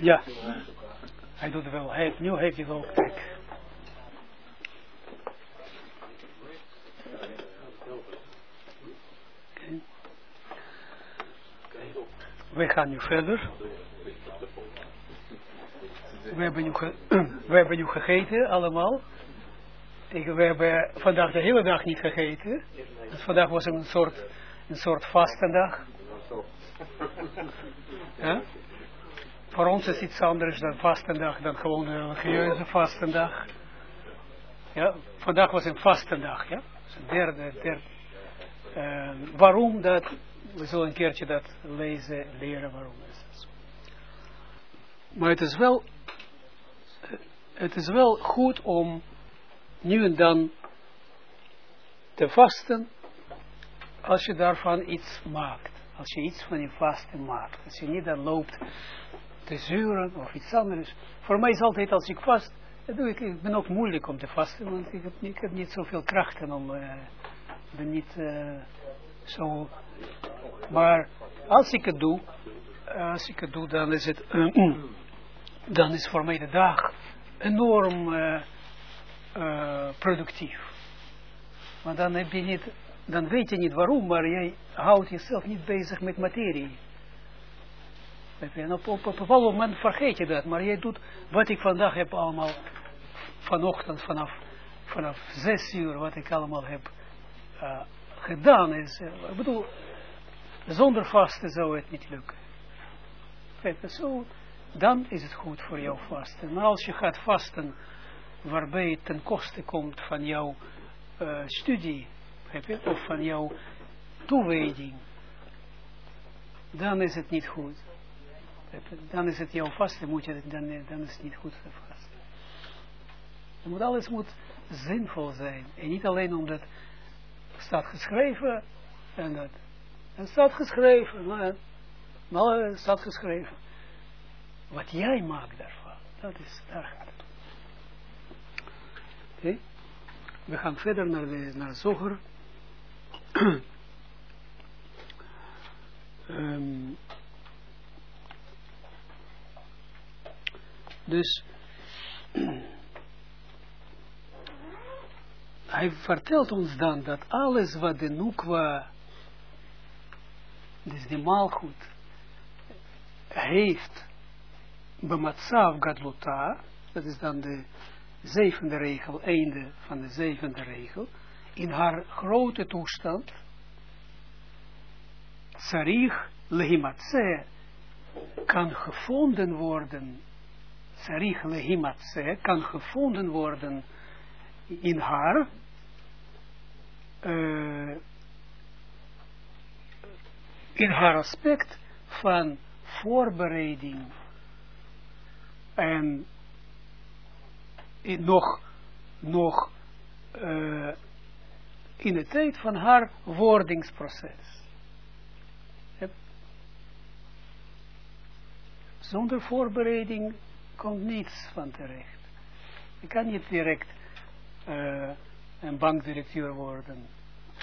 Ja, hij doet wel. Hij, nu heeft hij wel trek. We gaan nu verder. We hebben nu, ge we hebben nu gegeten, allemaal. Ik, we hebben vandaag de hele dag niet gegeten. Dus vandaag was een soort, een soort vastendag. Ja? Voor ons is iets anders dan vastendag, dan gewoon een religieuze vastendag. Ja, vandaag was een vastendag, ja. Derde, derde. Uh, waarom dat, we zullen een keertje dat lezen, leren waarom is het Maar het is wel, het is wel goed om nu en dan te vasten, als je daarvan iets maakt. Als je iets van je vasten maakt. Als je niet dan loopt te zuren of iets anders. Voor mij is altijd als ik vast, dat doe ik, ik ben ook moeilijk om te vasten, want ik heb, ik heb niet zoveel krachten om, uh, ben niet uh, zo, maar als ik het doe, als ik het doe, dan is het, uh, dan is voor mij de dag enorm productief. Want dan heb je niet, dan weet je niet waarom, maar jij houdt jezelf niet bezig met materie. Op, op, op moment vergeet je dat. Maar jij doet wat ik vandaag heb allemaal, vanochtend vanaf, vanaf zes uur, wat ik allemaal heb uh, gedaan. Is, uh, ik bedoel, zonder vasten zou het niet lukken. Zo, dan is het goed voor jou vasten. Maar als je gaat vasten, waarbij het ten koste komt van jouw uh, studie, of van jouw toewijding, dan is het niet goed dan is het jouw vasten, moet je, dan, dan is het niet goed. Het moet, alles moet zinvol zijn. En niet alleen omdat het staat geschreven en dat. Het staat geschreven, maar, maar het staat geschreven. Wat jij maakt daarvan, dat is, daar gaat het Oké. We gaan verder naar, de, naar Zoger. um, Dus hij vertelt ons dan dat alles wat de Nukwa, dus de maalgoed, heeft, bematsav gadluta, dat is dan de zevende regel, einde van de zevende regel, in haar grote toestand, sarich lehimatse, kan gevonden worden Sarich lehimatse kan gevonden worden in haar uh, in haar aspect van voorbereiding en in nog, nog uh, in de tijd van haar wordingsproces. Zonder voorbereiding komt niets van terecht. Je kan niet direct uh, een bankdirecteur worden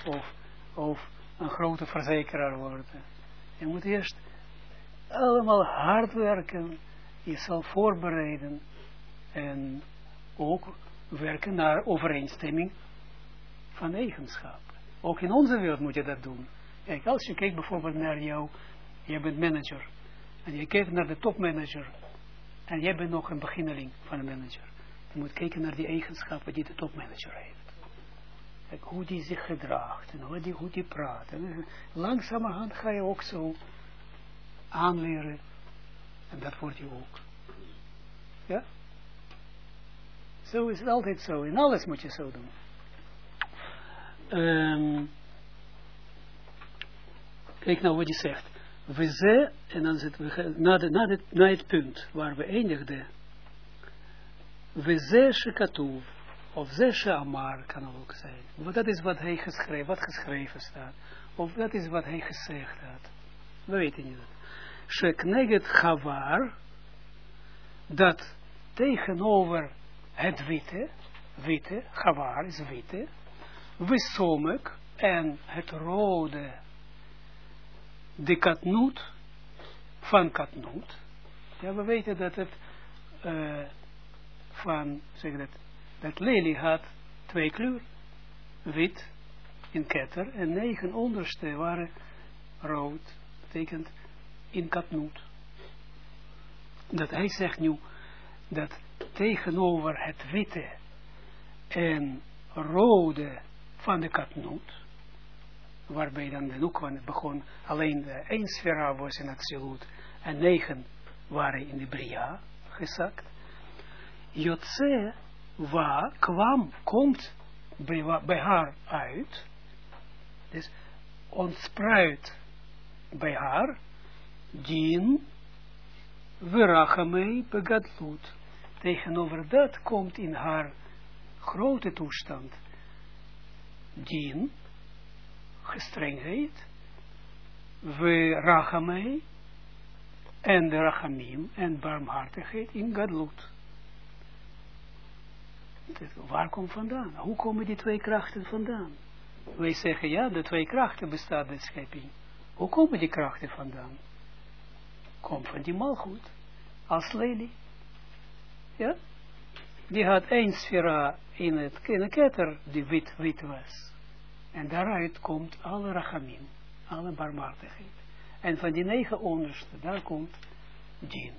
of, of een grote verzekeraar worden. Je moet eerst allemaal hard werken, jezelf voorbereiden en ook werken naar overeenstemming van eigenschappen. Ook in onze wereld moet je dat doen. Kijk, als je kijkt bijvoorbeeld naar jou, je bent manager, en je kijkt naar de topmanager, en jij bent nog een beginneling van een manager. Je moet kijken naar die eigenschappen die de topmanager heeft. Kijk, hoe die zich gedraagt en hoe die, hoe die praat. En langzamerhand ga je ook zo aanleren. En dat wordt je ook. Ja? Zo is het altijd zo. In alles moet je zo doen. Um, kijk nou wat je zegt we ze, en dan zitten we na, de, na, na het punt waar we eindigden, we ze shekatuv, of ze she'amar kan ook zijn. Want dat is wat hij geschreven, wat geschreven staat. Of dat is wat hij gezegd had. We weten niet. Shekneget chavar, dat tegenover het witte, witte, chavar is witte, wisomek en het rode de katnoot van katnoot, Ja, we weten dat het uh, van, zeg dat, dat lelie had twee kleuren. Wit in ketter en negen onderste waren rood. Betekent in katnoot. Dat hij zegt nu dat tegenover het witte en rode van de katnoot, waarbij dan de Nukwan begon, alleen één sfera was in absoluut en negen waren in de Bria gezakt. Jotse wa kwam, komt bij, haar uit, dus ontspruit bij haar, dien, verachamei begadlut. Tegenover dat komt in haar grote toestand, dien, gestrengheid, verachamei, en de rachamim en barmhartigheid in gadlut. Waar komt vandaan? Hoe komen die twee krachten vandaan? Wij zeggen, ja, de twee krachten bestaat de schepping. Hoe komen die krachten vandaan? Komt van die malgoed, als lelie. Ja? Die had één sfera in het ketter die wit, wit was. En daaruit komt alle rachamim, alle barmhartigheid. En van die negen onderste, daar komt dien.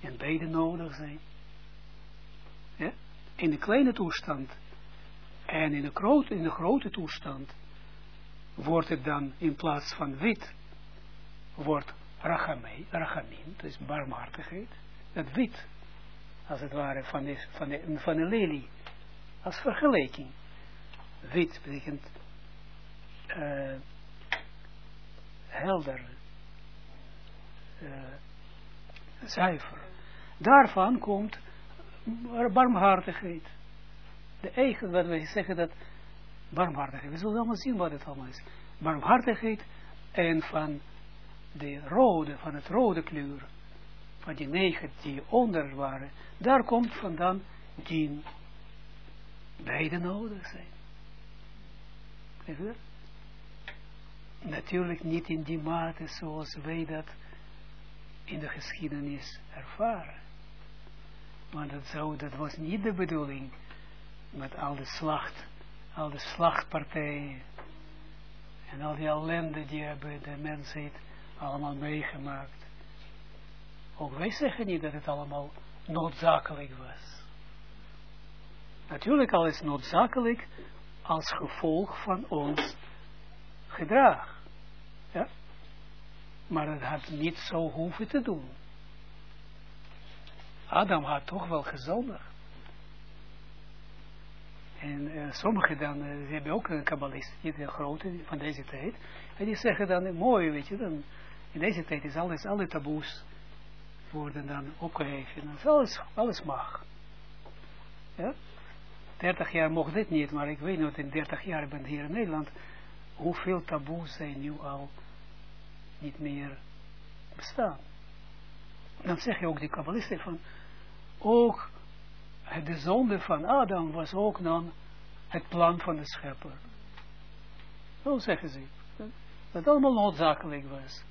En beide nodig zijn. In de kleine toestand en in de, grote, in de grote toestand wordt het dan in plaats van wit, wordt rachamei, rachamim, dus barmhartigheid, dat wit, als het ware, van de, van de, van lelie, als vergelijking. Wit betekent uh, helder, uh, zuiver. Daarvan komt barmhartigheid. De eigen, wat wij zeggen dat barmhartigheid, we zullen allemaal zien wat het allemaal is. Barmhartigheid en van de rode, van het rode kleur, van die negen die onder waren, daar komt vandaan die beide nodig zijn. Natuurlijk niet in die mate zoals wij dat in de geschiedenis ervaren. Maar dat, zou, dat was niet de bedoeling met al de slacht, al de slachtpartijen en al die ellende die hebben de mensheid allemaal meegemaakt. Ook wij zeggen niet dat het allemaal noodzakelijk was. Natuurlijk alles noodzakelijk als gevolg van ons gedrag. Ja? Maar het had niet zo hoeven te doen. Adam had toch wel gezondigd. En uh, sommigen dan, uh, ze hebben ook een kabbalist, niet grote van deze tijd. En die zeggen dan, mooi, weet je, dan, in deze tijd is alles, alle taboes worden dan opgeheven. En alles, alles mag. Ja? 30 jaar mocht dit niet, maar ik weet niet, in 30 jaar ik hier in Nederland, hoeveel taboes zijn nu al niet meer bestaan. Dan zeg je ook die kabbalisten van, ook de zonde van Adam was ook dan het plan van de schepper. Zo zeggen ze. Dat allemaal noodzakelijk was.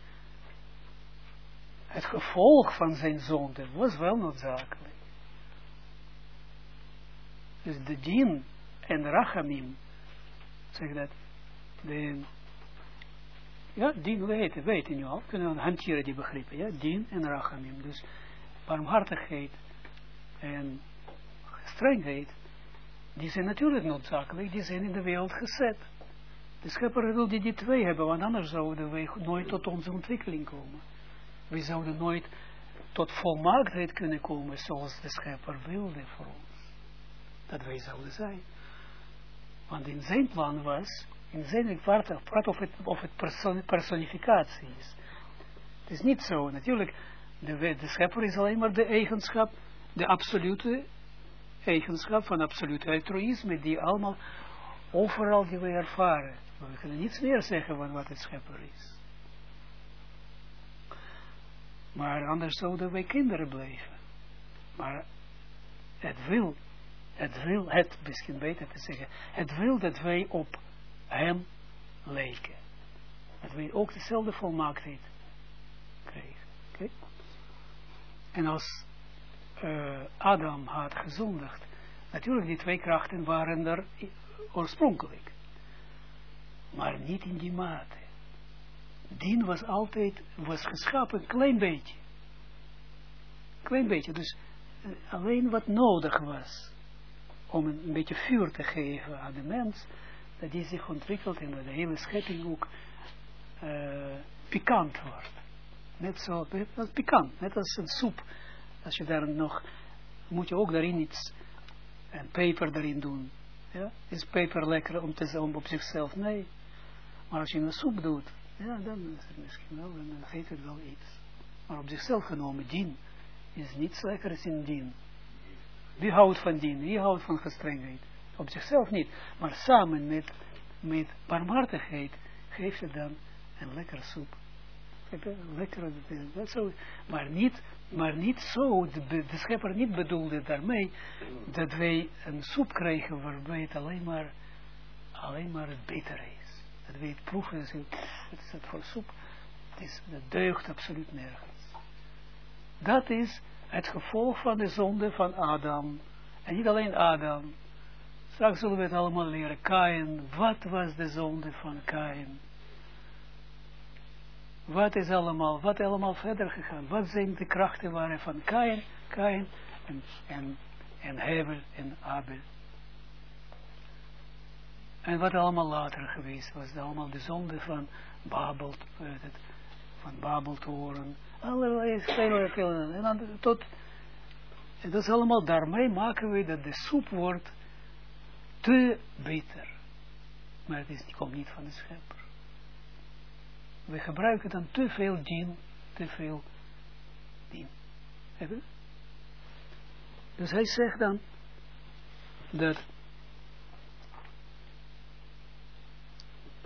Het gevolg van zijn zonde was wel noodzakelijk. Dus de dien en rachamim, zeg dat, de, ja, dien weten, weten nu al, kunnen we hanteren die begrippen, ja, dien en rachamim. Dus barmhartigheid en strengheid, die zijn natuurlijk noodzakelijk, die zijn in de wereld gezet. De schepper wil die die twee hebben, want anders zouden wij nooit tot onze ontwikkeling komen. We zouden nooit tot volmaaktheid kunnen komen zoals de schepper wilde voor ons. Dat wij zouden zijn. Want in zijn plan was, in zijn, praat of het, of het personificatie is. Het is niet zo, natuurlijk, de, de schepper is alleen maar de eigenschap, de absolute eigenschap van absolute altruïsme, die allemaal overal die we ervaren. We kunnen niets meer zeggen van wat het schepper is. Maar anders zouden wij kinderen blijven. Maar het wil, het wil, het misschien beter te zeggen, het wil dat wij op hem lijken. Dat wij ook dezelfde volmaaktheid krijgen. En als uh, Adam had gezondigd, natuurlijk die twee krachten waren er oorspronkelijk. Maar niet in die mate. Dien was altijd, was geschapen een klein beetje. Klein beetje, dus uh, alleen wat nodig was om een, beetje vuur te geven aan de mens, dat die zich ontwikkelt en de hele schepping ook uh, pikant wordt. Net zo, dat pikant, net als een soep. Als je daar nog, moet je ook daarin iets, een peper erin doen. Ja? Is peper lekker om te om op zichzelf? Nee. Maar als je een soep doet, ja, dan is het misschien wel, dan geeft het wel iets. Maar op zichzelf genomen, dien, is niets lekkers in dien. Wie houdt van dien? Wie houdt van gestrengheid? Op zichzelf niet. Maar samen met, met barmhartigheid geeft het dan een lekkere soep. Lekker, dat zo. Maar niet, maar niet zo, de, de schepper niet bedoelde daarmee, dat wij een soep krijgen waarbij het alleen maar, alleen maar het beter is. Dat wij het proeven en zeggen, het is het voor soep. Het is, dat deugt absoluut nergens. Dat is het gevolg van de zonde van Adam. En niet alleen Adam. Straks zullen we het allemaal leren. Kain, wat was de zonde van Kain? Wat is allemaal, wat allemaal verder gegaan? Wat zijn de krachten waren van Kain, Kain en, en, en en Abel? En wat allemaal later geweest was, allemaal de zonde van Babel, van Babeltoren, allerlei kleine en dan tot, en dat is allemaal, daarmee maken we dat de soep wordt te bitter. Maar het is, komt niet van de schepper we gebruiken dan te veel dien, te veel dien. Hebben? Dus hij zegt dan dat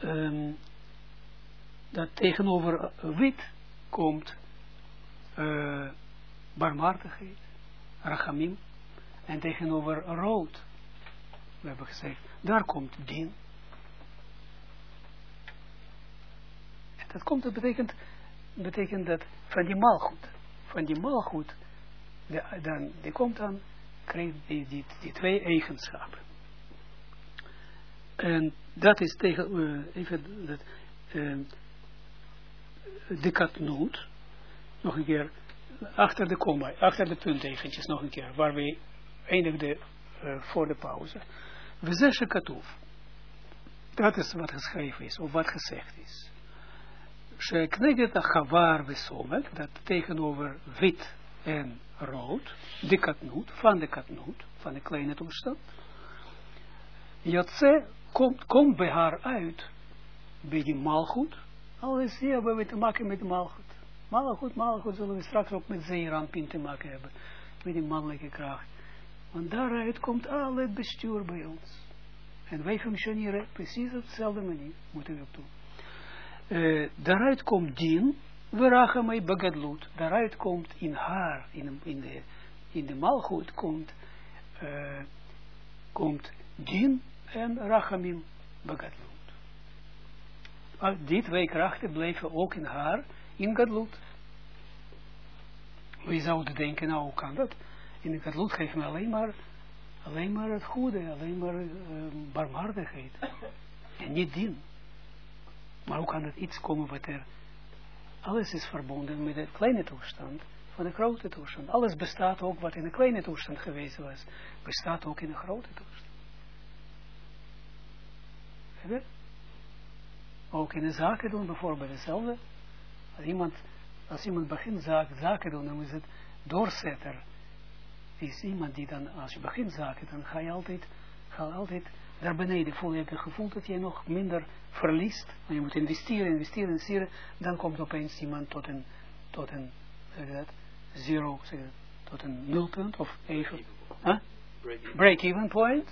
um, dat tegenover wit komt uh, barmhartigheid, rachamim, en tegenover rood, we hebben gezegd, daar komt dien. Dat komt, dat betekent, betekent dat van die maalgoed, van die maalgoed, de, dan, die komt dan, krijgt die, die, twee eigenschappen. En dat is tegen, uh, even, dat, uh, de katnoot, nog een keer, achter de komma, achter de punt eventjes nog een keer, waar we eindigden uh, voor de pauze. We zeggen katoef. Dat is wat geschreven is, of wat gezegd is. Shekneget achavar vesomek, dat tegenover wit en rood, de katnoot, van de katnoot, van de kleine toestand. Jotze komt, komt bij haar uit, bij die malgoed. Alles hier hebben we te maken met malgoed. Malgoed, malgoed zullen we straks ook met zeerampin te maken hebben. Met die mannelijke kracht. Want daaruit komt al het bestuur bij ons. En wij functioneren precies op dezelfde manier, moeten we ook doen uh, daaruit komt dien, verachamai bagadlut, daaruit komt in haar, in, in de, in de malgoed komt, uh, komt dien en rachamim bagadlut. Die twee krachten blijven ook in haar, in gadlut. We zouden denken, nou hoe kan dat? In de gadlut geeft me alleen maar, alleen maar het goede, alleen maar uh, barmhartigheid. En niet dien. Maar hoe kan het iets komen wat er... Alles is verbonden met de kleine toestand van de grote toestand. Alles bestaat ook wat in de kleine toestand geweest was. Bestaat ook in de grote toestand. Ook in de zaken doen bijvoorbeeld hetzelfde. Als iemand, als iemand begint zaken, zaken doen, dan is het doorzetter. Is iemand die dan, als je begint zaken, dan ga je altijd, ga je altijd daar beneden voel je het gevoel dat je nog minder verliest. Maar je moet investeren, investeren, investeren. Dan komt opeens iemand tot een, tot een, zeg dat, zero, zeg dat, tot een nulpunt of even, huh? break-even point.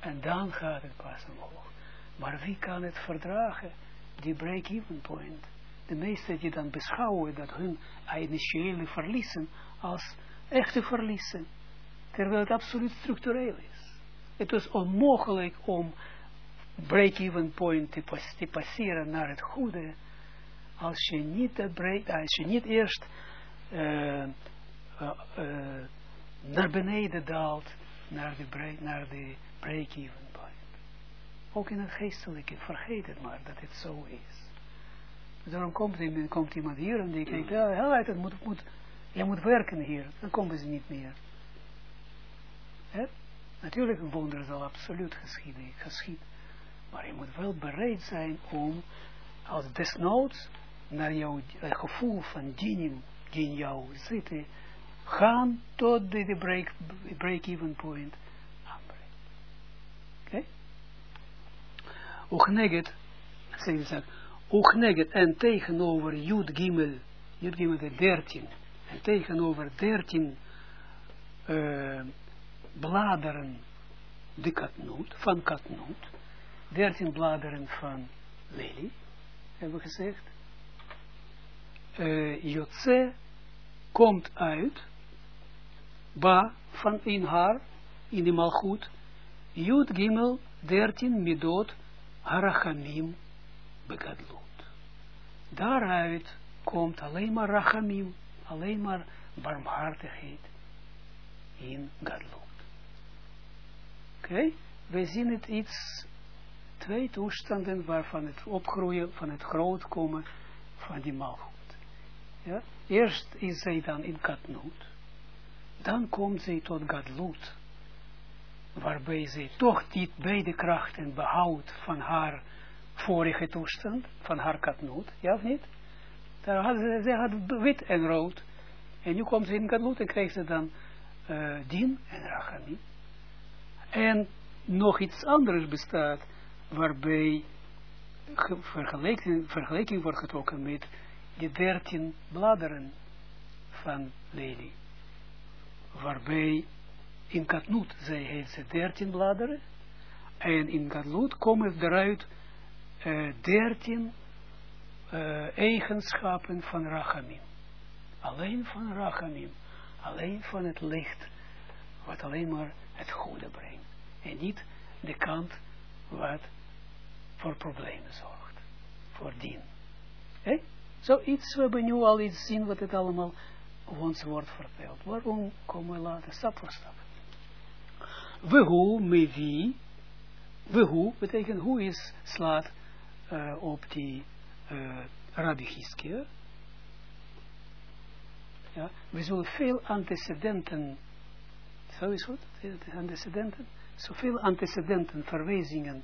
En dan gaat het pas omhoog. Maar wie kan het verdragen, die break-even point? De meesten die dan beschouwen dat hun initiële verliezen als echte verliezen. Terwijl het absoluut structureel is. Het was onmogelijk om break-even point te, te, passeren naar het goede, als je niet, dat break, als niet eerst uh, naar beneden daalt, naar de, break, naar de break-even point. Ook in het geestelijke, vergeet het maar dat het zo is. Daarom komt, iemand, komt iemand hier en die kijkt, ja, het moet, moet, je moet werken hier. Dan komen ze niet meer. He? Natuurlijk, een wonder zal absoluut geschieden, geschieden. Maar je moet wel bereid zijn om, als desnoods, naar jouw gevoel van die in jou zitten, gaan tot de, de break, break-even point. Oké? Okay? neget, zeg je neget, en tegenover Jud Gimel, Jud Gimel de 13, en tegenover 13 uh, bladeren de katnoot, van katnoot, 13 bladeren van lelie, hebben we gezegd. Uh, komt uit, ba van in haar, in de malgoed, Jud Gimel 13 midot harachamim begadlut. Daaruit komt alleen maar rachamim, alleen maar barmhartigheid in gadlut. Oké, we zien het iets, twee toestanden waarvan het opgroeien, van het groot komen van die malgoed. Ja? Eerst is zij dan in katnoot, dan komt zij tot gadlut, waarbij zij toch die beide krachten behoudt van haar vorige toestand, van haar katnoot, ja of niet? Daar had ze, had wit en rood, en nu komt ze in gadlut en krijgt ze dan uh, din en rachamim. En nog iets anders bestaat, waarbij vergelijking, vergelijking wordt getrokken met de dertien bladeren van lelie. Waarbij in Katnoot, zij heeft ze dertien bladeren, en in Katnoot komen eruit dertien uh, eigenschappen van Rachamim. Alleen van Rachamim, alleen van het licht, wat alleen maar het goede brengt. En niet de kant wat voor problemen zorgt. Voor dien. Hey? Zoiets, we nu al iets zien wat het allemaal ons wordt verteld. Waarom komen we later stap voor stap? We hoe, me wie, we hoe, betekent hoe is slaat uh, op die uh. Ja, we zullen veel antecedenten zo is goed, antecedenten. Zoveel antecedenten, verwijzingen,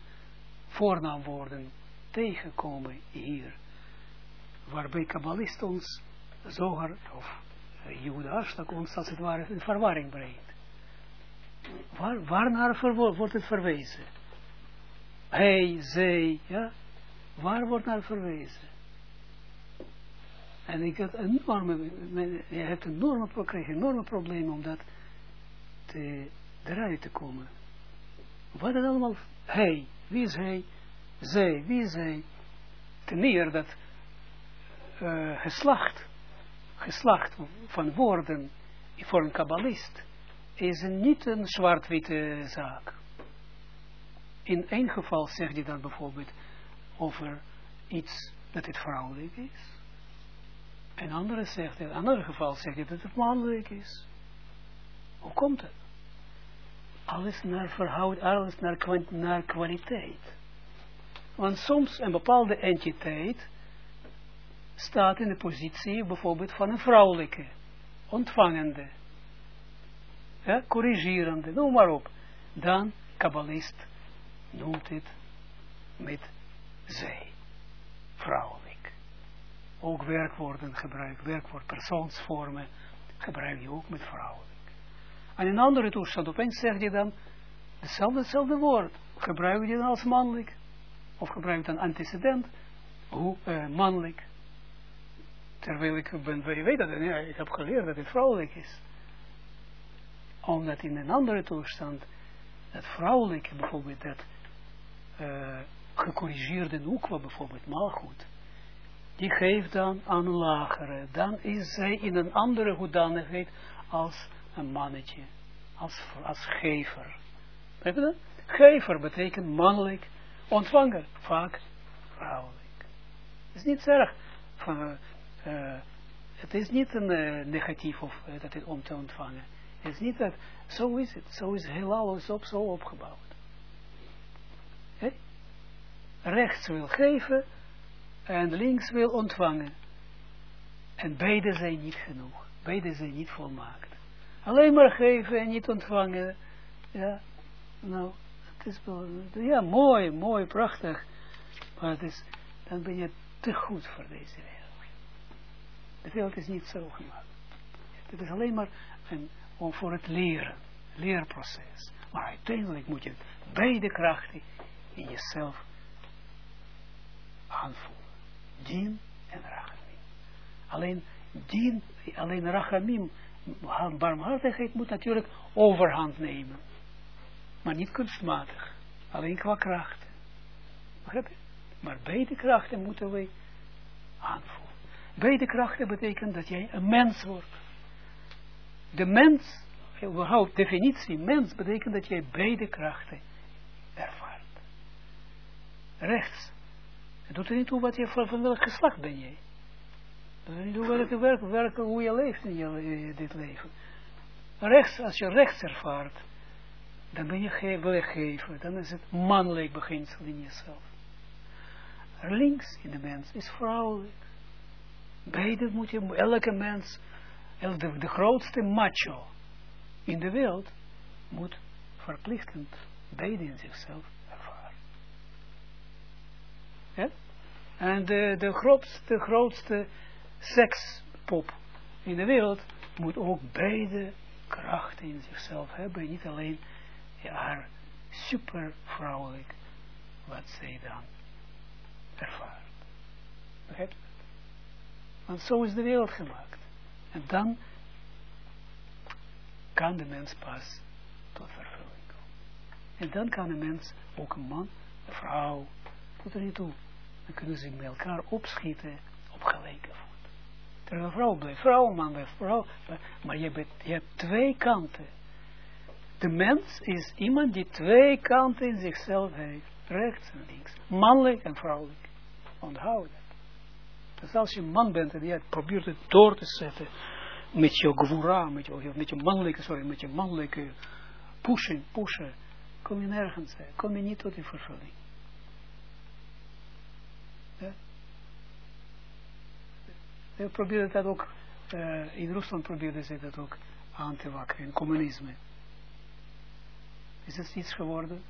voornaamwoorden tegenkomen hier. Waarbij kabbalist ons, of uh, Jude Aslak ons als het ware in verwarring brengt. Waar, waarnaar wordt het verwezen? Hij, zij, ja? Waar wordt naar verwezen? En ik had enorme, je hebt enorme, kreeg enorme problemen omdat te, eruit te komen. Wat is allemaal hij? Wie is hij? Zij, wie is hij? Ten meer dat uh, geslacht, geslacht van woorden voor een kabbalist is niet een zwart-witte zaak. In één geval zegt hij dan bijvoorbeeld over iets dat het vrouwelijk is. En andere zegt, in een ander geval zegt hij dat het mannelijk is. Hoe komt het? Alles naar verhoud, alles naar, naar kwaliteit. Want soms een bepaalde entiteit staat in de positie bijvoorbeeld van een vrouwelijke, ontvangende, ja, corrigerende, noem maar op. Dan, kabbalist noemt het met zij, vrouwelijk. Ook werkwoorden gebruik, werkwoord persoonsvormen gebruik je ook met vrouwen. En in andere toestand, opeens zeg je dan hetzelfde woord. Gebruik je dan als mannelijk. Of gebruik je dan antecedent, hoe uh, mannelijk. Terwijl ik ben, je weet dat, ja, ik heb geleerd dat het vrouwelijk is. Omdat in een andere toestand, dat vrouwelijke bijvoorbeeld, dat uh, gecorrigeerde noekwa bijvoorbeeld, maar goed, die geeft dan aan een lagere. Dan is zij in een andere hoedanigheid als een mannetje, als, als gever. Weet je dat? Gever betekent mannelijk, ontvanger, vaak vrouwelijk. Het is niet erg van, uh, het is niet een uh, negatief of uh, dat het om te ontvangen. Het is niet dat, zo is het. Zo is heelal op, zo opgebouwd. He? Rechts wil geven en links wil ontvangen. En beide zijn niet genoeg. Beide zijn niet volmaakt. Alleen maar geven en niet ontvangen. Ja, nou, het is wel, ja, mooi, mooi, prachtig. Maar het is, dan ben je te goed voor deze wereld. De wereld is niet zo gemaakt. Het is alleen maar een, om voor het leren, leerproces. Maar uiteindelijk moet je beide krachten in jezelf aanvoelen. Dien en rachamim. Alleen dien, alleen rachamim, barmhartigheid moet natuurlijk overhand nemen. Maar niet kunstmatig. Alleen qua krachten. Maar beide krachten moeten wij aanvoelen. Beide krachten betekent dat jij een mens wordt. De mens, überhaupt definitie mens, betekent dat jij beide krachten ervaart. Rechts. Het doet er niet toe wat je van, welk geslacht ben jij. Het doet er niet toe welke, welke, hoe je leeft in dit leven. Rechts, als je rechts ervaart, dan ben je ge weggeven. Dan is het mannelijk beginsel in jezelf. Links in de mens is vrouwelijk. Beide moet je, elke mens, de, de grootste macho in de wereld, moet verplichtend beide in zichzelf. En de, de grootste, grootste sekspop in de wereld moet ook beide krachten in zichzelf hebben. Niet alleen haar super vrouwelijk, wat zij dan ervaart. Want zo is de wereld gemaakt. En dan kan de mens pas tot vervulling komen. En dan kan een mens, ook een man, een vrouw, tot er niet toe. Dan kunnen ze met elkaar opschieten op gelijke voet. Terwijl vrouw blijft vrouw, man blijft vrouw. Maar je, bent, je hebt twee kanten. De mens is iemand die twee kanten in zichzelf heeft. Rechts en links. Mannelijk en vrouwelijk. Onthouden. Dus als je man bent en je probeert het door te zetten met je gevura, met je, met je mannelijke, sorry, met je mannelijke pushen, pushen, kom je nergens, kom je niet tot die vervulling. Ja? Je probeerde dat ook, uh, in Rusland probeerde ze dat ook aan te wakkeren, in communisme. Is het iets geworden?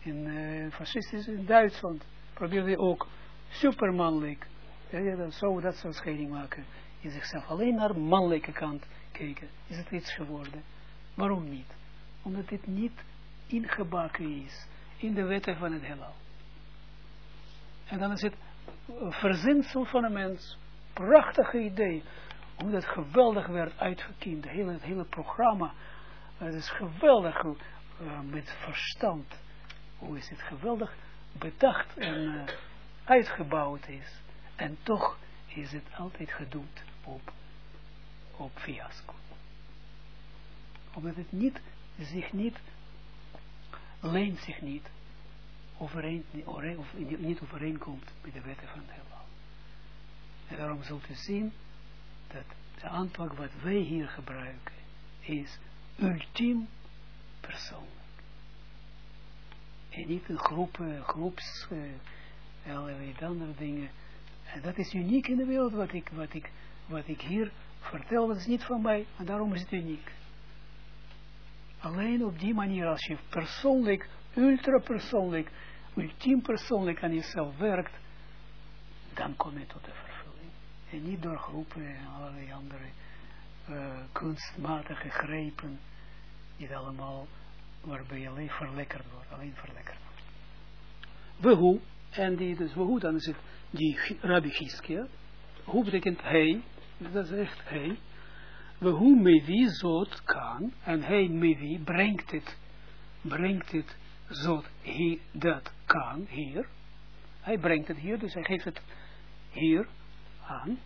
In uh, fascistisch in Duitsland probeerde ook supermannelijk ja, dat, zo, dat zou scheiding maken in zichzelf. Alleen naar mannelijke kant kijken. Is het iets geworden? Waarom niet? Omdat dit niet ingebakken is in de wetten van het heelal. En dan is het verzinsel van een mens. Prachtige idee. Hoe dat geweldig werd uitgekiend. Het hele, hele programma. Het is geweldig uh, met verstand. Hoe is het geweldig bedacht en uh, uitgebouwd is. En toch is het altijd gedoemd op, op fiasco. Omdat het niet, zich niet, leent zich niet, overeen, of niet overeenkomt met de wetten van het heelal. En daarom zult u zien dat de aanpak wat wij hier gebruiken is ultiem persoonlijk. En niet een groep, groeps, uh, allerlei andere dingen en dat is uniek in de wereld wat ik, wat ik, wat ik hier vertel. Dat is niet van mij, en daarom is het uniek. Alleen op die manier, als je persoonlijk, ultra persoonlijk, ultiem persoonlijk aan jezelf werkt, dan kom je tot de vervulling. En niet door groepen en allerlei andere uh, kunstmatige grepen, die allemaal, waarbij je alleen verlekkerd wordt, alleen verlekkerd wordt. We hoe, en die dus we hoe, dan is het die Rabbi Giskia, hoe betekent hij, dat is echt hij, we hoe mevi zot kan, en hij mevi brengt het, brengt het zot, hij dat kan, hier, hij brengt het hier, dus hij geeft het hier aan,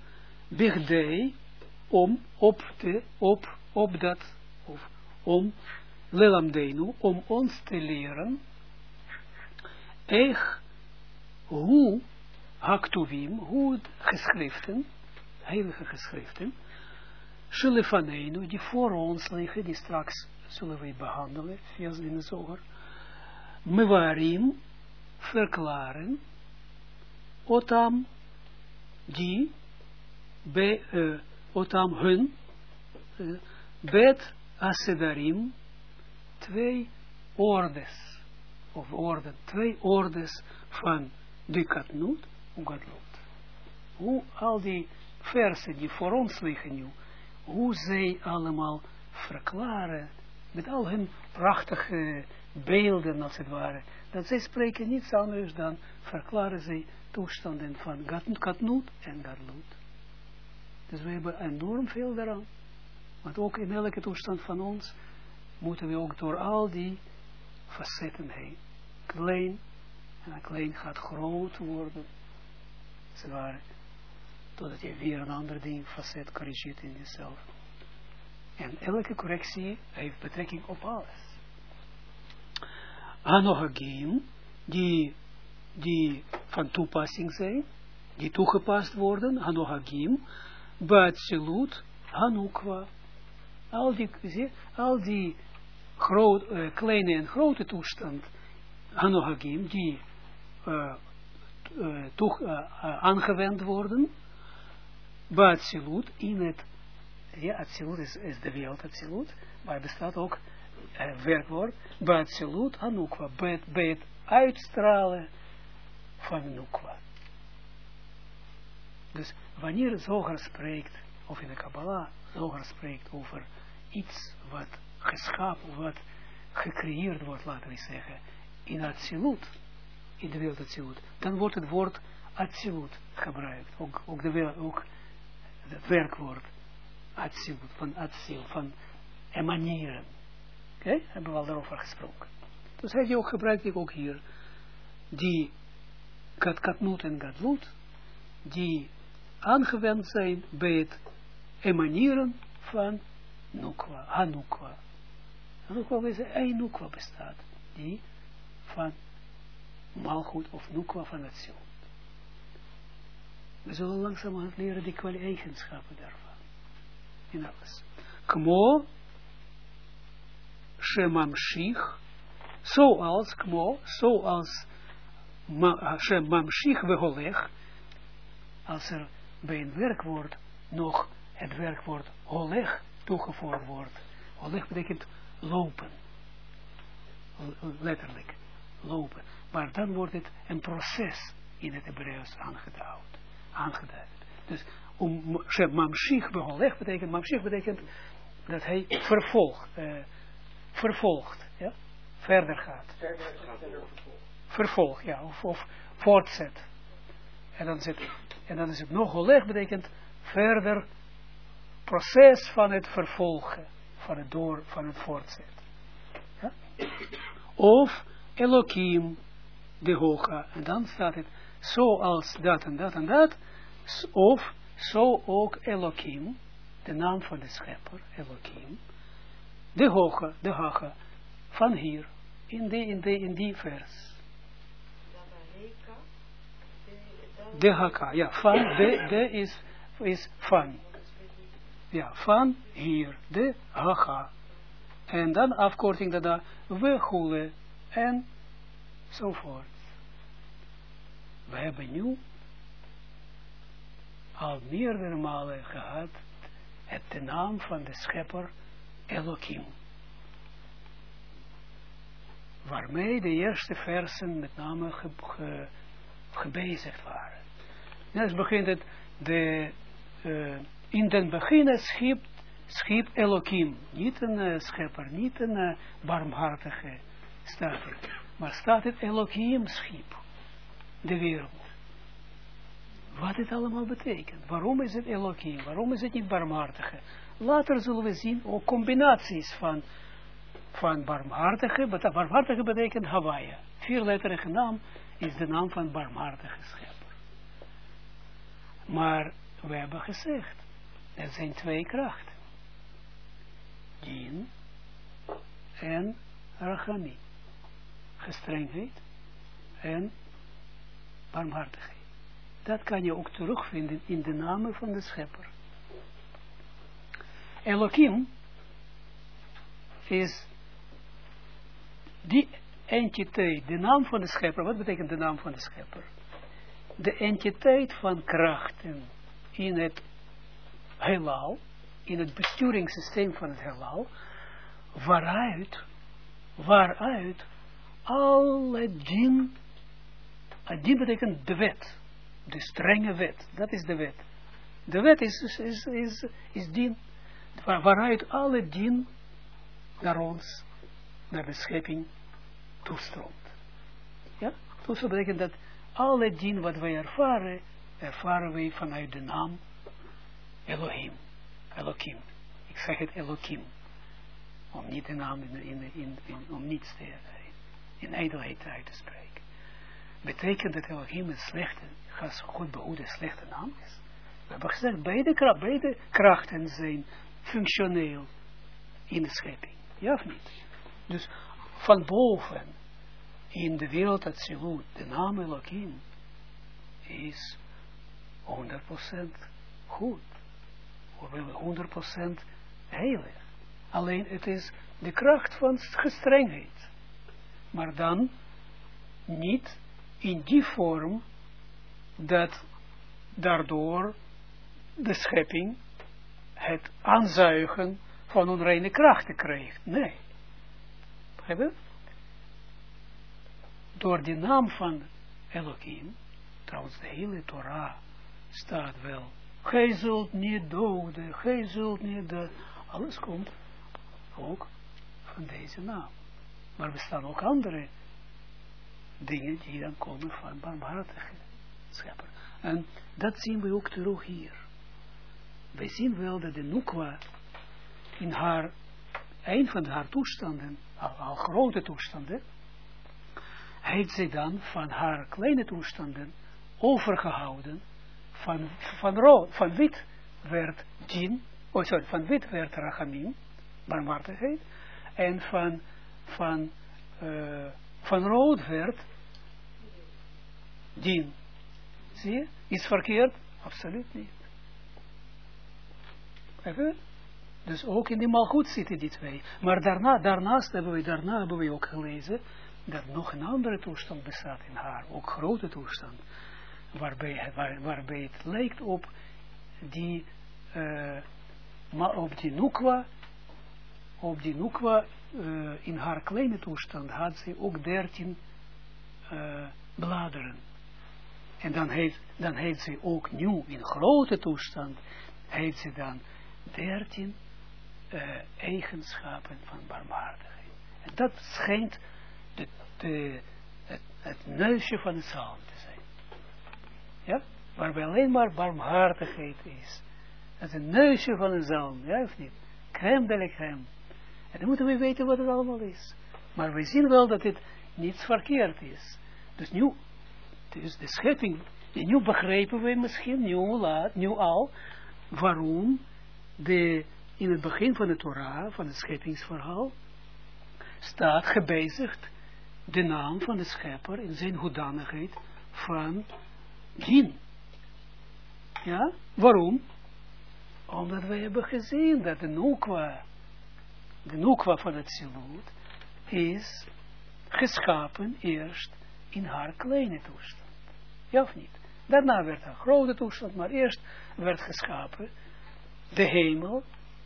om, op, de, op, op dat, of om, lelamdenu, om ons te leren, echt, hoe Haktuvim, hoe geschriften, heilige geschriften, Shelefaneinu, die voor ons liggen, die straks zullen we behandelen, via de zoger, Mevarim, verklaren, Otam, die, be, uh, Otam hun, uh, Bet Asedarim, twee ordes, of orden, twee ordes van de Katnut Gadlut. Hoe al die versen die voor ons liggen nu, hoe zij allemaal verklaren, met al hun prachtige beelden als het ware, dat zij spreken niets anders dan verklaren zij toestanden van Katnut en Gadlut. Dus we hebben enorm veel daaraan. Want ook in elke toestand van ons moeten we ook door al die facetten heen. Klein, en klein gaat groot worden. Totdat je weer een ander ding, facet corrigeert in jezelf. En elke correctie heeft betrekking op alles. Anohagim, die, die van toepassing zijn, die toegepast worden, Anohagim, Batsilut, Hanukwa, al die, al die groot, uh, kleine en grote toestand, Anohagim, die uh, uh, aangewend worden, Batsilut, in het, ja, Atsilut is, is de wereld Atsilut, maar bestaat ook werkwoord, Batsilut, Anukwa, bij, bij het uitstralen van Nukwa. Dus wanneer Zoger spreekt, of in de Kabbalah, Zoger spreekt over iets wat geschapen, wat gecreëerd wordt, laten we zeggen, in Atsilut, in de wereld dan wordt het woord Atsilut gebruikt. Ook, ook, de, ook het werkwoord Atsilut, van Atsil, van emaneren. Oké, hebben we al daarover gesproken. Dus hij ook gebruikt ik ook hier, die kat, katnut en gadlut, die aangewend zijn bij het emaneren van Nukwa, Hanukwa. Nukwa is één Nukwa bestaat, die van Malchut of Nukwa van het Zion. We zullen langzamerhand leren die kwali eigenschappen daarvan. In alles. Kmo, Shemamshich, zoals, kmo, zoals Shemamshich beholeg, als er bij een werkwoord nog het werkwoord holeg toegevoegd wordt. Holeg betekent lopen. Letterlijk. Lopen. Maar dan wordt het een proces in het Hebreeuws aangeduid. aangeduid. Dus om mamshich beholeg betekent, mamshich betekent dat hij vervolgt. Uh, vervolgt. Ja? Verder gaat. Vervolg, ja. Of, of voortzet. En dan, zit, en dan is het nog holeg betekent verder proces van het vervolgen, van het door, van het voortzetten. Ja? Of Elohim, de hoge, en dan staat het zoals dat en dat en dat, of zo ook Elohim, de naam van de schepper, Elohim, de hoge, de hoge, van hier, in die, in die, in die vers. De haka, ja, van, de, de is, is van. Ja, van hier, de haga. En dan afkorting daarna, we goelen en zovoort. We hebben nu al meerdere malen gehad het de naam van de schepper Elohim. Waarmee de eerste versen met name ge, ge, gebezigd waren. Dus begint het de... Uh, in den beginnen schiep, schiep Elohim. Niet een uh, schepper, niet een uh, barmhartige staat. Maar staat het Elohim schiep. De wereld. Wat het allemaal betekent. Waarom is het Elohim? Waarom is het niet barmhartige? Later zullen we zien ook combinaties van, van barmhartige. Barmhartige betekent Hawaii. Vierletterige naam is de naam van barmhartige schepper. Maar we hebben gezegd er zijn twee krachten. Dien en rachami. Gestrengheid en barmhartigheid. Dat kan je ook terugvinden in de namen van de schepper. Elohim is die entiteit, de naam van de schepper. Wat betekent de naam van de schepper? De entiteit van krachten in het heelal, in het besturingssysteem van het heelal, waaruit, waaruit alle dien, dien betekent de wet, de strenge wet, dat is de wet. De wet is, is, is, is dien, waaruit alle dien naar ons, naar de schepping toestroomt. Ja, dat betekent dat alle dien wat wij ervaren, ervaren wij vanuit de naam Elohim. Elohim. Ik zeg het Elohim. Om niet de naam in, in, om niets te, in ijdelheid uit te spreken. Betekent dat Elohim een slechte, ga zo goed behoeden, slechte naam is. We hebben gezegd, beide, beide krachten zijn functioneel in de schepping. Ja of niet? Dus van boven in de wereld Zilut, de naam Elohim, is 100% goed. Of 100% heilig. Alleen het is de kracht van gestrengheid. Maar dan niet in die vorm dat daardoor de schepping het aanzuigen van onreine krachten krijgt. Nee. Begrijp Door de naam van Elohim, trouwens de hele Torah staat wel, gij zult niet doden, gij zult niet de, alles komt ook van deze naam. Maar er staan ook andere dingen die dan komen van barmhartige schepper. En dat zien we ook terug hier. Wij zien wel dat de Nukwa in haar, een van haar toestanden, al, grote toestanden, heeft ze dan van haar kleine toestanden overgehouden, van, van, rood, van wit werd djin, oh sorry, van wit werd rachamim, barmhartigheid, en van, van, uh, van rood werd dien. Zie je? Is verkeerd? Absoluut niet. Even? Dus ook in die malgoed zitten die twee. Maar daarna, daarnaast hebben we, daarna hebben we ook gelezen dat nog een andere toestand bestaat in haar. Ook grote toestand. Waarbij, waar, waarbij het lijkt op die, uh, maar op die nukwa op die Nukwa, uh, in haar kleine toestand, had ze ook dertien uh, bladeren. En dan heeft, dan heeft ze ook nu, in grote toestand, heeft ze dan dertien eigenschappen van barmhartigheid. En dat schijnt het, neusje van de zalm te zijn. Ja? Waarbij alleen maar barmhartigheid is. Dat is een neusje van een zalm, ja of niet? Crème de la crème. En dan moeten we weten wat het allemaal is. Maar we zien wel dat het niets verkeerd is. Dus nu, dus de schepping, nu begrijpen we misschien, nu, laat, nu al, waarom de, in het begin van de Torah, van het scheppingsverhaal, staat gebezigd de naam van de schepper in zijn hoedanigheid van Gin. Ja, waarom? Omdat wij hebben gezien dat de Nukwa de nukwa van het siloed, is geschapen eerst in haar kleine toestand. Ja of niet? Daarna werd haar grote toestand, maar eerst werd geschapen de hemel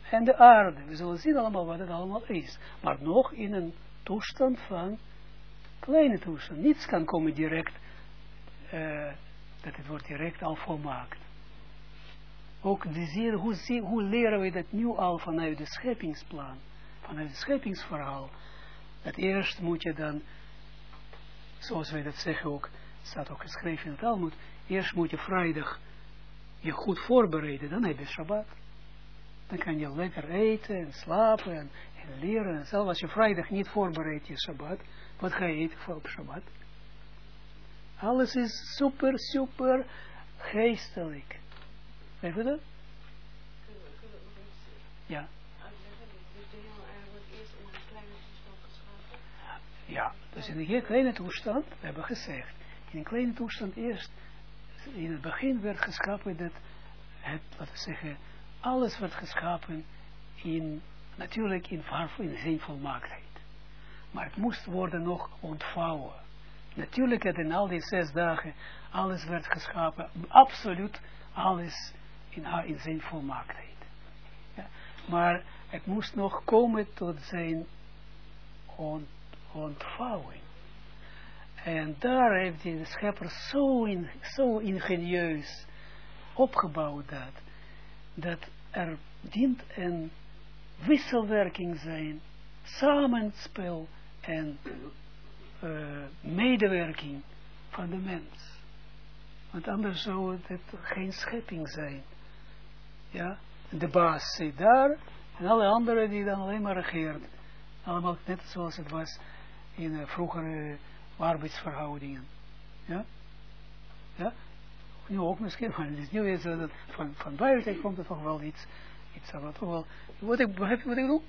en de aarde. We zullen zien allemaal wat het allemaal is. Maar nog in een toestand van kleine toestand. Niets kan komen direct, uh, dat het wordt direct al volmaakt. Ook de ziel, hoe, hoe leren we dat nu al vanuit de scheppingsplan? vanuit het scheppingsverhaal, dat eerst moet je dan, zoals wij dat zeggen ook, staat ook geschreven in het Talmud, eerst moet je vrijdag je goed voorbereiden, dan heb je Shabbat. Dan kan je lekker eten en slapen en, en leren. En zelfs als je vrijdag niet voorbereidt je Shabbat, wat ga je eten voor op Shabbat? Alles is super, super geestelijk. Weet je dat? Ja. Ja, dus in een kleine toestand, we hebben gezegd, in een kleine toestand eerst in het begin werd geschapen dat het, laten we zeggen, alles werd geschapen in, natuurlijk in, in. Maar het moest worden nog ontvouwen. Natuurlijk dat in al die zes dagen alles werd geschapen, absoluut alles in, in zijn volmaaktheid. Ja. Maar het moest nog komen tot zijn ont, ontvouwing. En daar heeft de schepper zo, in, zo ingenieus opgebouwd dat, dat er dient een wisselwerking zijn, samenspel en uh, medewerking van de mens. Want anders zou het geen schepping zijn. Ja, de baas zit daar en alle anderen die dan alleen maar regeert. Allemaal net zoals het was in uh, vroegere arbeidsverhoudingen. Ja? Ja? Nu ook misschien, maar het is nu zo dat van, van buiten komt er toch wel iets, iets wat toch wel, wat ik, wat ik bedoel?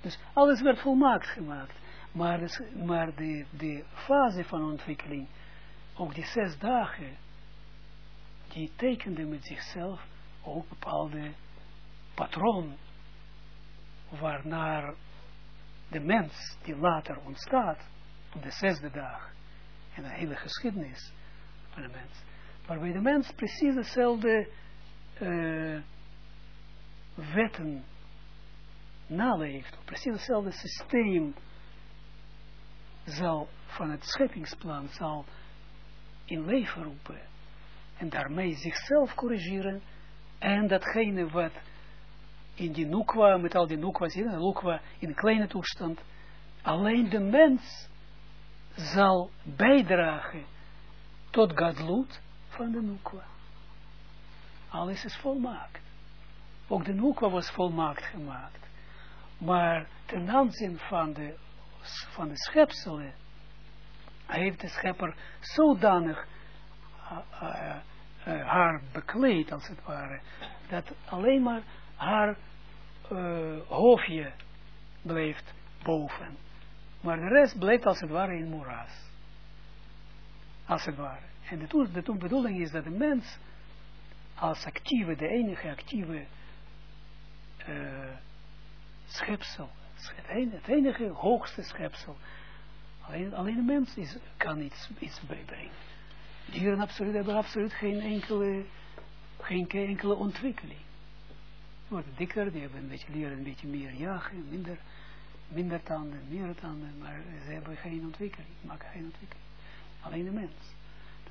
Dus alles werd volmaakt gemaakt. Maar, dus, maar de, de fase van ontwikkeling, ook die zes dagen, die tekende met zichzelf ook bepaalde patroon, waarnaar de mens die later ontstaat, op de zesde dag, en de hele geschiedenis van de mens, waarbij de mens precies dezelfde uh, wetten naleeft, precies hetzelfde systeem zal van het scheppingsplan zal in leven roepen en daarmee zichzelf corrigeren en datgene wat in die nukwa, met al die nukwa's in de nukwa, in kleine toestand, alleen de mens zal bijdragen tot gadlut van de nukwa. Alles is volmaakt. Ook de nukwa was volmaakt gemaakt. Maar ten aanzien van de, van de schepselen heeft de schepper zodanig uh, uh, uh, haar bekleed, als het ware, dat alleen maar haar hoofdje bleef boven. Maar de rest bleef als het ware in moeras. Als het ware. En de, de, bedoeling is dat de mens als actieve, de enige actieve schepsel, het enige hoogste schepsel, alleen, alleen de mens is, kan iets, iets bijbrengen. Dieren absoluut, hebben absoluut geen enkele, geen enkele ontwikkeling. Die worden dikker, die hebben een beetje, leren een beetje meer jagen, minder minder tanden, meer tanden, maar ze hebben geen ontwikkeling, maken geen ontwikkeling. Alleen de mens.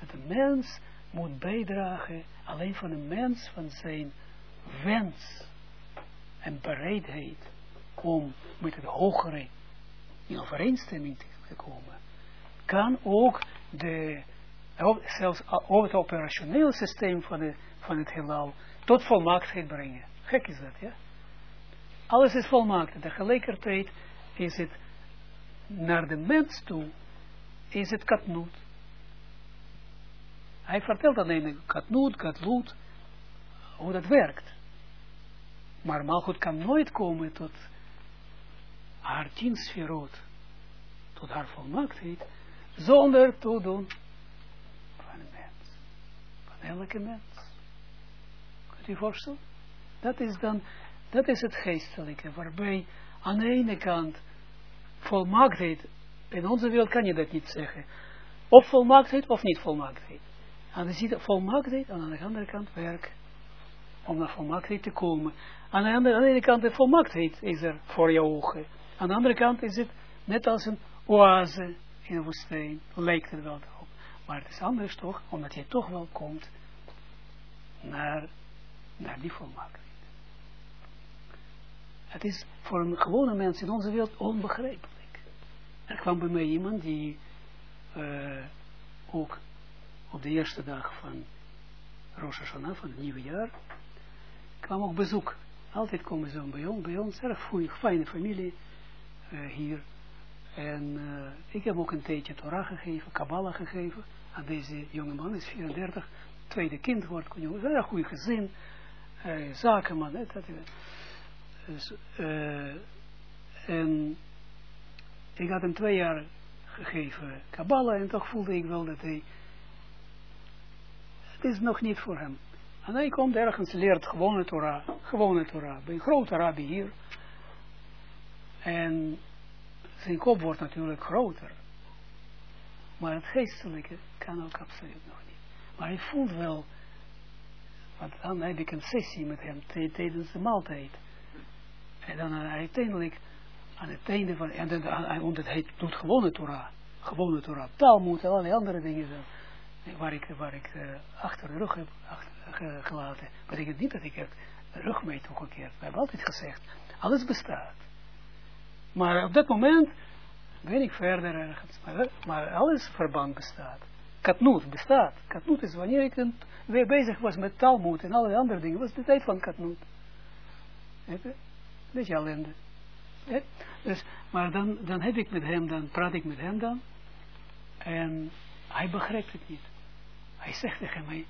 Dat de mens moet bijdragen, alleen van de mens, van zijn wens en bereidheid om met het hogere in overeenstemming te komen, kan ook de, zelfs ook het operationele systeem van, de, van het heelal tot volmaaktheid brengen. Gek is dat, ja? Alles is volmaakt. Tegelijkertijd is het naar de mens toe, is het katnoot. Hij vertelt alleen katnoot, katloot, hoe dat werkt. Maar Malchut kan nooit komen tot haar tien sferot, tot haar volmaaktheid, zonder toedoen van een mens. Van elke mens. Kunt u voorstellen? Dat is dan, dat is het geestelijke, waarbij aan de ene kant volmaaktheid, in onze wereld kan je dat niet zeggen. Of volmaaktheid of niet volmaaktheid. Aan de volmaaktheid, aan de andere kant werk om naar volmaaktheid te komen. Aan de, andere, aan de ene kant de volmaaktheid is er voor je ogen. Aan de andere kant is het net als een oase in een woestijn. Lijkt het wel op. Maar het is anders toch, omdat je toch wel komt naar, naar die volmaaktheid. Het is voor een gewone mens in onze wereld onbegrijpelijk. Er kwam bij mij iemand die uh, ook op de eerste dag van Rosh Hashanah, van het nieuwe jaar, kwam ook bezoek. Altijd komen ze bij ons, bij ons, erg fijne familie uh, hier. En uh, ik heb ook een tijdje Torah gegeven, Kabbalah gegeven aan deze jonge man, is 34, tweede kind wordt, een goede gezin, zakenman, dat, dus, uh, en ik had hem twee jaar gegeven Kabbalah en toch voelde ik wel dat hij is nog niet voor hem. En hij komt ergens, leert gewone Torah, gewone Torah, bij een grote rabbi hier. En zijn kop wordt natuurlijk groter. Maar het geestelijke kan ook absoluut nog niet. Maar hij voelt wel, want dan heb ik een sessie met hem tijdens de maaltijd. En dan uiteindelijk, aan het einde van, en dan, uh, hij doet gewone Torah, gewone Torah, Talmud en allerlei andere dingen waar ik, waar ik uh, achter de rug heb achter, gelaten. Betekent niet dat ik het rug mee toegekeerd. We hebben altijd gezegd, alles bestaat. Maar op dat moment ben ik verder ergens. Maar, alles verband bestaat. Katnoot bestaat. Katnoot is wanneer ik weer bezig was met Talmud en alle andere dingen. was de tijd van Katnoot. Weet je? Beetje ellende. Dus, maar dan, dan heb ik met hem, dan praat ik met hem dan. En hij begrijpt het niet. Hij zegt tegen mij,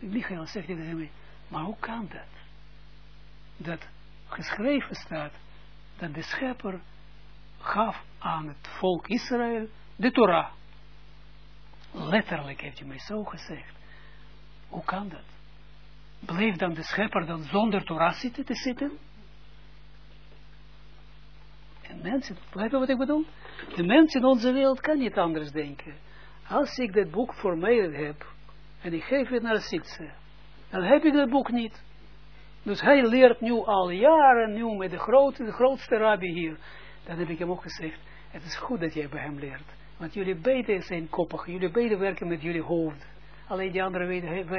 Michael zegt tegen mij, maar hoe kan dat? Dat geschreven staat, dat de schepper gaf aan het volk Israël de Torah. Letterlijk heeft hij mij zo gezegd. Hoe kan dat? Bleef dan de schepper dan zonder Torah zitten te zitten? En mensen, begrijp je wat ik bedoel? De mensen in onze wereld kan niet anders denken. Als ik dat boek voor mij heb, en ik geef het naar Sitse, dan heb ik dat boek niet. Dus hij leert nu al jaren, nu met de, de grootste rabbi hier. Dan heb ik hem ook gezegd, het is goed dat jij bij hem leert. Want jullie beiden zijn koppig, jullie beiden werken met jullie hoofd. Alleen die andere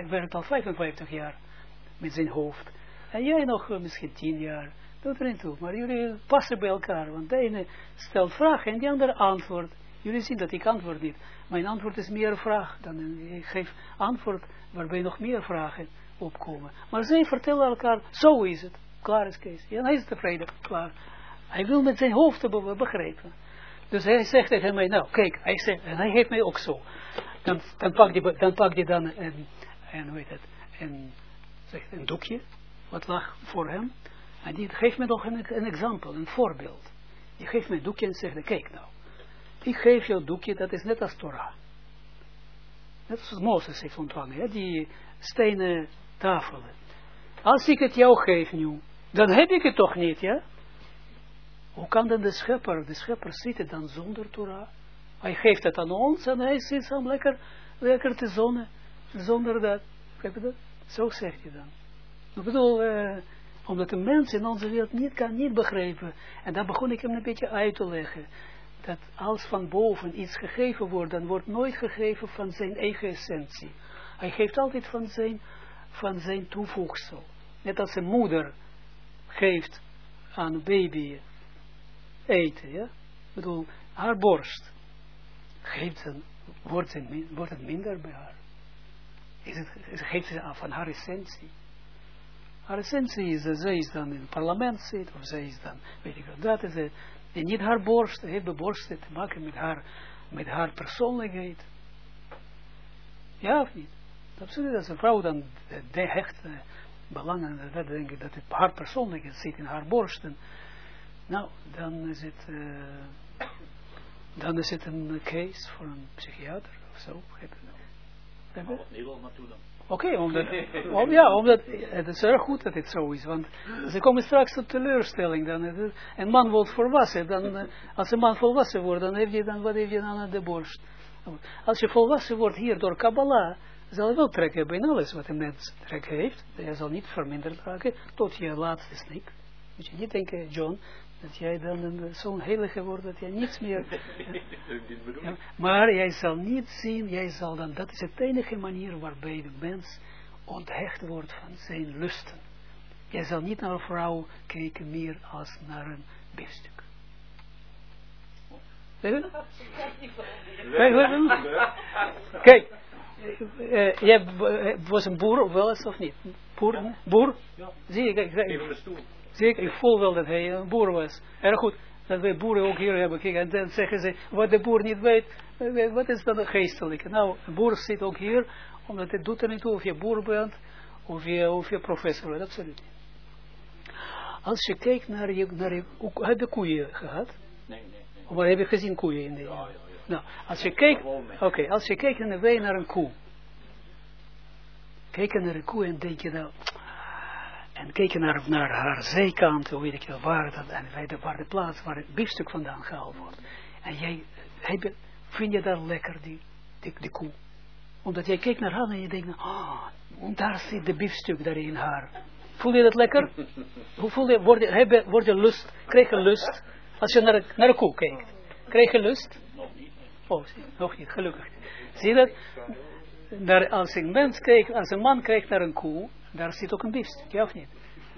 werkt al 55 jaar met zijn hoofd. En jij nog uh, misschien 10 jaar. Doet er niet toe. Maar jullie passen bij elkaar. Want de ene stelt vragen en die andere antwoordt. Jullie zien dat ik antwoord niet. Mijn antwoord is meer vraag. Dan ik geef antwoord waarbij nog meer vragen opkomen. Maar zij vertellen elkaar, zo is het. Klaar is Kees. Ja, hij is tevreden. Klaar. Hij wil met zijn hoofd begrijpen. Dus hij zegt tegen mij, nou kijk, hij zegt, en hij heeft mij ook zo. Dan, dan pakt hij dan, pak dan een, en hoe heet het, een, zeg, een doekje, wat lag voor hem. En die geeft me nog een, een exempel, een voorbeeld. Die geeft mij een doekje en zegt, kijk nou, ik geef jou een doekje, dat is net als Torah. Net zoals Mozes heeft ontvangen, hè, die stenen tafelen. Als ik het jou geef nu, dan heb ik het toch niet, ja? Hoe kan dan de schepper, de schepper zitten dan zonder Torah? Hij geeft het aan ons en hij zit dan lekker, lekker te zonnen, zonder dat. Heb je dat? Zo zegt hij dan. Ik bedoel, uh, omdat de mens in onze wereld niet kan niet begrijpen. En daar begon ik hem een beetje uit te leggen. Dat als van boven iets gegeven wordt, dan wordt nooit gegeven van zijn eigen essentie. Hij geeft altijd van zijn, van zijn toevoegsel. Net als een moeder geeft aan een baby eten, ja. Ik bedoel, haar borst geeft een, wordt, het, wordt het minder bij haar. Is het, geeft ze af van haar essentie. Haar essentie is dat zij is dan in het parlement zit, of zij is dan, weet ik wat, dat is het. En niet haar borst, heeft de borst te maken met haar, met haar persoonlijkheid. Ja of niet? Absoluut, als een vrouw dan de hecht uh, belangen, dat denk ik dat het haar persoonlijkheid zit in haar borsten. Nou, dan is het, uh, dan is het een case voor een psychiater of zo. Naartoe dan. Oké, okay, omdat, om, ja, omdat, het is erg goed dat het zo is, want ze komen straks tot teleurstelling. Dan, een man wordt volwassen, dan, eh, als een man volwassen wordt, dan heb je dan, wat heb je dan aan de borst? Als je volwassen wordt hier door Kabbalah, zal wel trekken bij alles wat een mens trek heeft. Hij zal niet verminderd raken tot je laatste snik. Moet je niet denken, John, dat jij dan zo'n heilige wordt dat jij niets meer... ja, maar jij zal niet zien, jij zal dan, dat is de enige manier waarbij de mens onthecht wordt van zijn lusten. Jij zal niet naar een vrouw kijken meer als naar een biefstuk. Kijk, uh, jij was een boer, of wel eens of niet? Boer? Boer? Ja. Zie je, kijk. De stoel. Zeker, ik voel wel dat hij een boer was. Erg goed, dat wij boeren ook hier hebben. Kijk, en dan zeggen ze, wat de boer niet weet, wat is dan geestelijk? Nou, een boer zit ook hier, omdat het doet er niet toe of je boer bent, of je, of je professor bent, absoluut niet. Als je kijkt naar je, naar je heb je koeien gehad? Nee, nee, nee. Of heb je gezien koeien in de ja, ja, ja. Nou, als je kijkt, oké, okay, als je kijkt in de wei naar een koe, Kijken naar een koe en denk je nou, en kijken naar, naar haar zijkant, hoe weet ik wel, waar, dat, en waar de plaats waar het biefstuk vandaan gehaald wordt. En jij, heb, vind je dat lekker, die, die, die koe? Omdat jij kijkt naar haar en je denkt, ah, oh, daar zit de biefstuk daar in haar. Voel je dat lekker? Hoe voel je, word je, heb, word je lust, krijg je lust, als je naar, naar een koe kijkt. Krijg je lust? Oh, nog niet, gelukkig. Zie dat? Als een mens kijkt, als een man kijkt naar een koe, daar zit ook een biefstuk, ja of niet?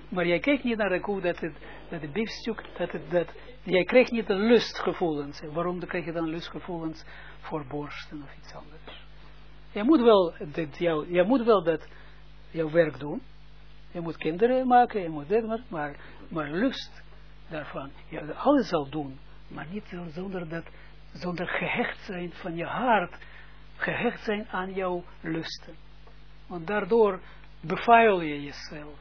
Maar jij kijkt niet naar een koe, dat, het, dat biefstuk, dat, het, dat jij krijgt niet de lustgevoelens. Waarom krijg je dan lustgevoelens voor borsten of iets anders? Je moet wel, dat jou, je moet wel dat, jouw werk doen. Je moet kinderen maken, je moet dit, maar, maar lust daarvan. Je alles zal doen, maar niet zonder dat, zonder gehecht zijn van je hart, gehecht zijn aan jouw lusten. Want daardoor bevuil je jezelf.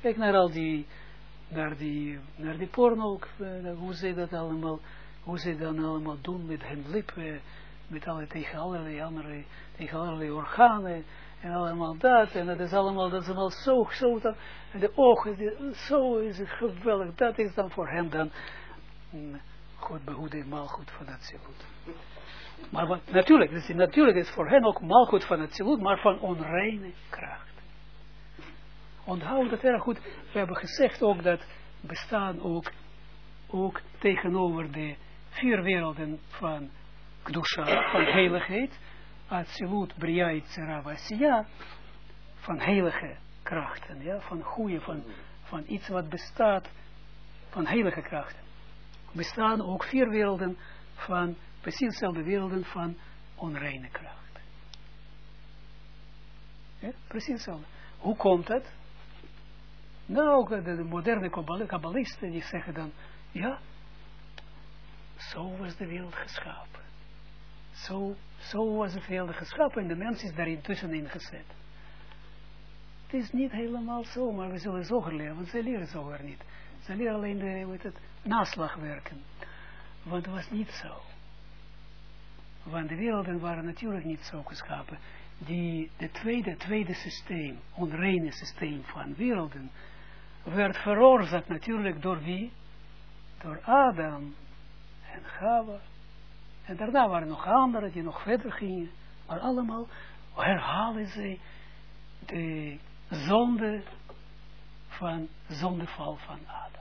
Kijk naar al die, naar die, naar die porno, eh, hoe ze dat allemaal, hoe ze dan allemaal doen met hun lippen, met alle, tegen allerlei andere, tegen allerlei organen, en allemaal dat, en dat is allemaal, dat is allemaal zo, zo, dan, en de ogen, zo is het geweldig, dat is dan voor hem dan, goed behoede, maar goed van het zilut. Maar wat, natuurlijk, dus natuurlijk is voor hen ook malgoed van het zilut, maar van onreine kracht. Onthoud dat erg goed. We hebben gezegd ook dat bestaan ook, ook tegenover de vier werelden van Kdusha, van heiligheid, Atsilut, Bria, Itzera, van heilige krachten, ja, van goede, van, van iets wat bestaat, van heilige krachten. Bestaan ook vier werelden van, precies dezelfde werelden van onreine kracht. Ja, precies hetzelfde. Hoe komt het? Nou, de, de moderne kabbalisten die zeggen dan, ja, zo was de wereld geschapen. Zo, zo was het wereld geschapen en de mens is daarin tussenin gezet. Het is niet helemaal zo, maar we zullen zoger leren, want ze leren zoger niet. Ze leren alleen de, weet het, naslagwerken. Want het was niet zo. Want de werelden waren natuurlijk niet zo geschapen. Die, de tweede, tweede systeem, onreine systeem van werelden, werd veroorzaakt natuurlijk door wie? Door Adam en Chava. En daarna waren nog anderen die nog verder gingen. Maar allemaal herhalen ze de zonde van zondeval van Adam.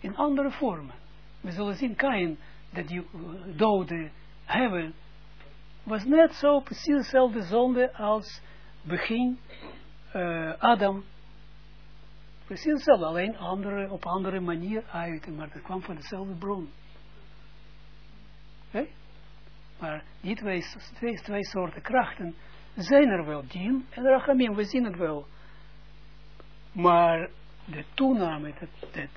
In andere vormen. We zullen zien, Kain, dat die dode hebben, was net zo precies dezelfde zonde als begin uh, Adam. Precies hetzelfde, alleen andere, op andere manier uit, maar dat kwam van dezelfde bron. Okay? Maar die twee, twee, twee soorten krachten zijn er wel, dien en rachamim, we zien het wel. Maar de toename, dat, dat,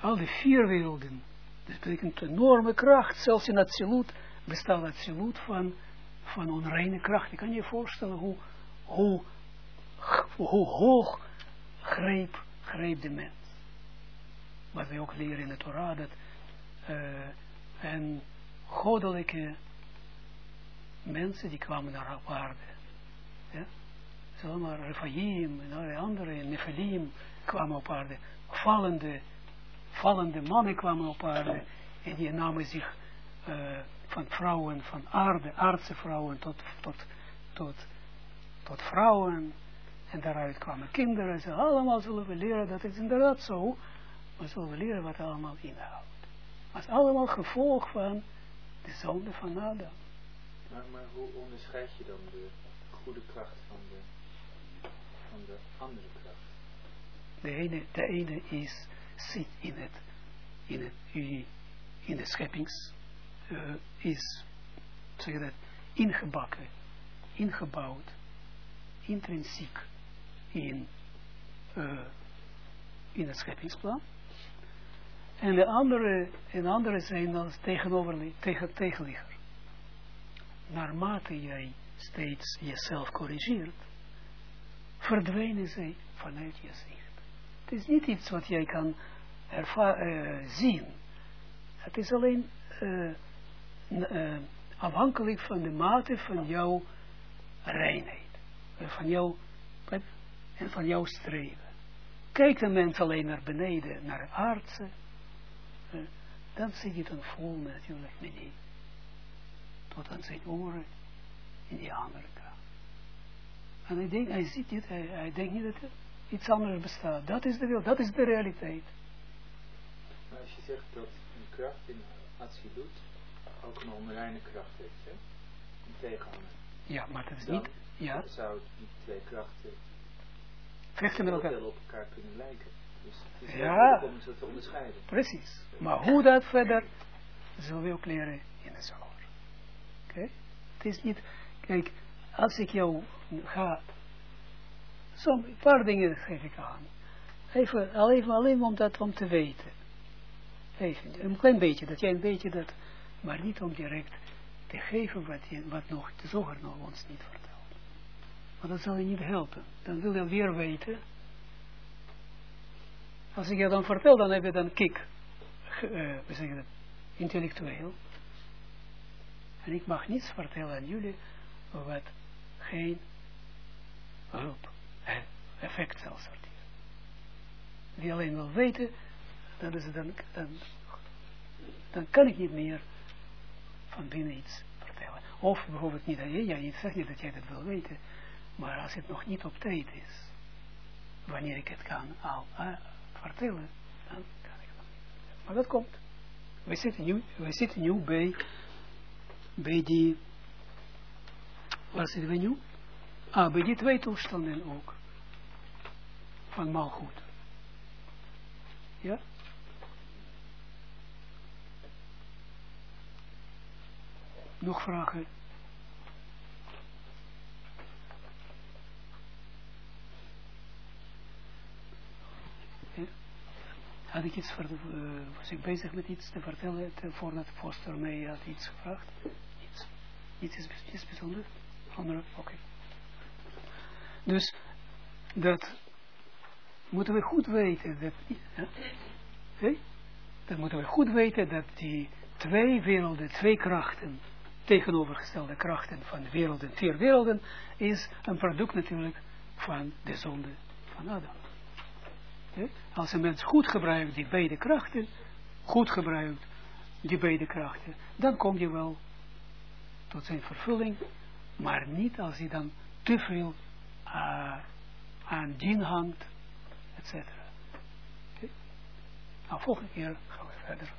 al die vier werelden, dat betekent enorme kracht, zelfs in het silut bestaat het silut van, van onreine kracht. Je kan je voorstellen hoe, hoe, hoe hoog greep, greep de mens. Wat we ook leren in de Torah, dat uh, en goddelijke mensen die kwamen naar aarde. Ja? Zomaar Refaim en alle andere, Nephilim kwamen op aarde. Vallende, vallende mannen kwamen op aarde. En die namen zich uh, van vrouwen, van aarde, aardse vrouwen tot, tot, tot, tot vrouwen. En daaruit kwamen kinderen. Ze allemaal zullen we leren, dat is inderdaad zo. Maar zullen we leren wat allemaal inhoudt. Het is allemaal gevolg van de zonde van Adam. Maar, maar hoe onderscheid je dan de goede kracht van de, van de andere kracht? De ene, de ene is, zit in het, in het, in de scheppings, uh, is, zeg dat, ingebakken, ingebouwd, intrinsiek in, uh, in het scheppingsplan. En de andere, en andere zijn dan tegenover, tegen, tegenligger. Naarmate jij steeds jezelf corrigeert, verdwijnen zij vanuit je zicht. Het is niet iets wat jij kan uh, zien. Het is alleen uh, uh, afhankelijk van de mate van jouw reinheid. Van jou, en van jouw streven. Kijkt een mens alleen naar beneden, naar het aardse, dan zit hij dan vol natuurlijk met die, tot aan zijn oren, in die andere kant. En hij, denkt, hij ziet niet, hij, denkt niet dat iets anders bestaat. Dat is de wil, dat is de realiteit. Maar als je zegt dat een kracht in absoluut ook een onreine kracht heeft, hè? Een tegenhanger. Ja, maar dat is Dan niet, ja, zou die twee krachten vechten met elkaar. op elkaar kunnen lijken. Dus het is Ja. om ze te onderscheiden. Precies. Maar hoe dat verder, zullen we ook leren in de zomer. Oké? Het is niet, kijk, als ik jou ga, zo'n paar dingen geef ik aan. Even, alleen, alleen om dat om te weten. Even, een klein beetje, dat jij een beetje dat, maar niet om direct te geven wat, je, wat nog de zoger nog ons niet vertelt. Want dat zal je niet helpen. Dan wil je weer weten. Als ik je dan vertel, dan heb je dan kick. Ge- eh, we zeggen dat, intellectueel. En ik mag niets vertellen aan jullie wat geen hulp, effect zal sorteren. Die alleen wil weten, dan, is het dan, dan, kan ik niet meer van binnen iets vertellen. Of bijvoorbeeld niet je, ja, ik zeg niet dat jij dat wil weten, maar als het nog niet op tijd is, wanneer ik het kan al eh, vertellen, dan kan ik het niet. Maar dat komt. We zitten nu, we zitten nu bij, bij die, waar zitten we nu? Ah, bij die twee toestanden ook. Van maalgoed. Ja? Nog vragen? Had ik iets, uh, was ik bezig met iets te vertellen te, voordat Foster mij had iets gevraagd? Iets, iets, is, iets? Andere? Oké. Dus, dat moeten we goed weten. Dat, moeten we goed weten dat die twee werelden, twee krachten, tegenovergestelde krachten van de werelden, vier werelden, is een product natuurlijk van de zonde van Adam. Als een mens goed gebruikt die beide krachten, goed gebruikt die beide krachten, dan kom je wel tot zijn vervulling, maar niet als hij dan te veel uh, aan dien hangt, etc. Nou, volgende keer gaan we verder.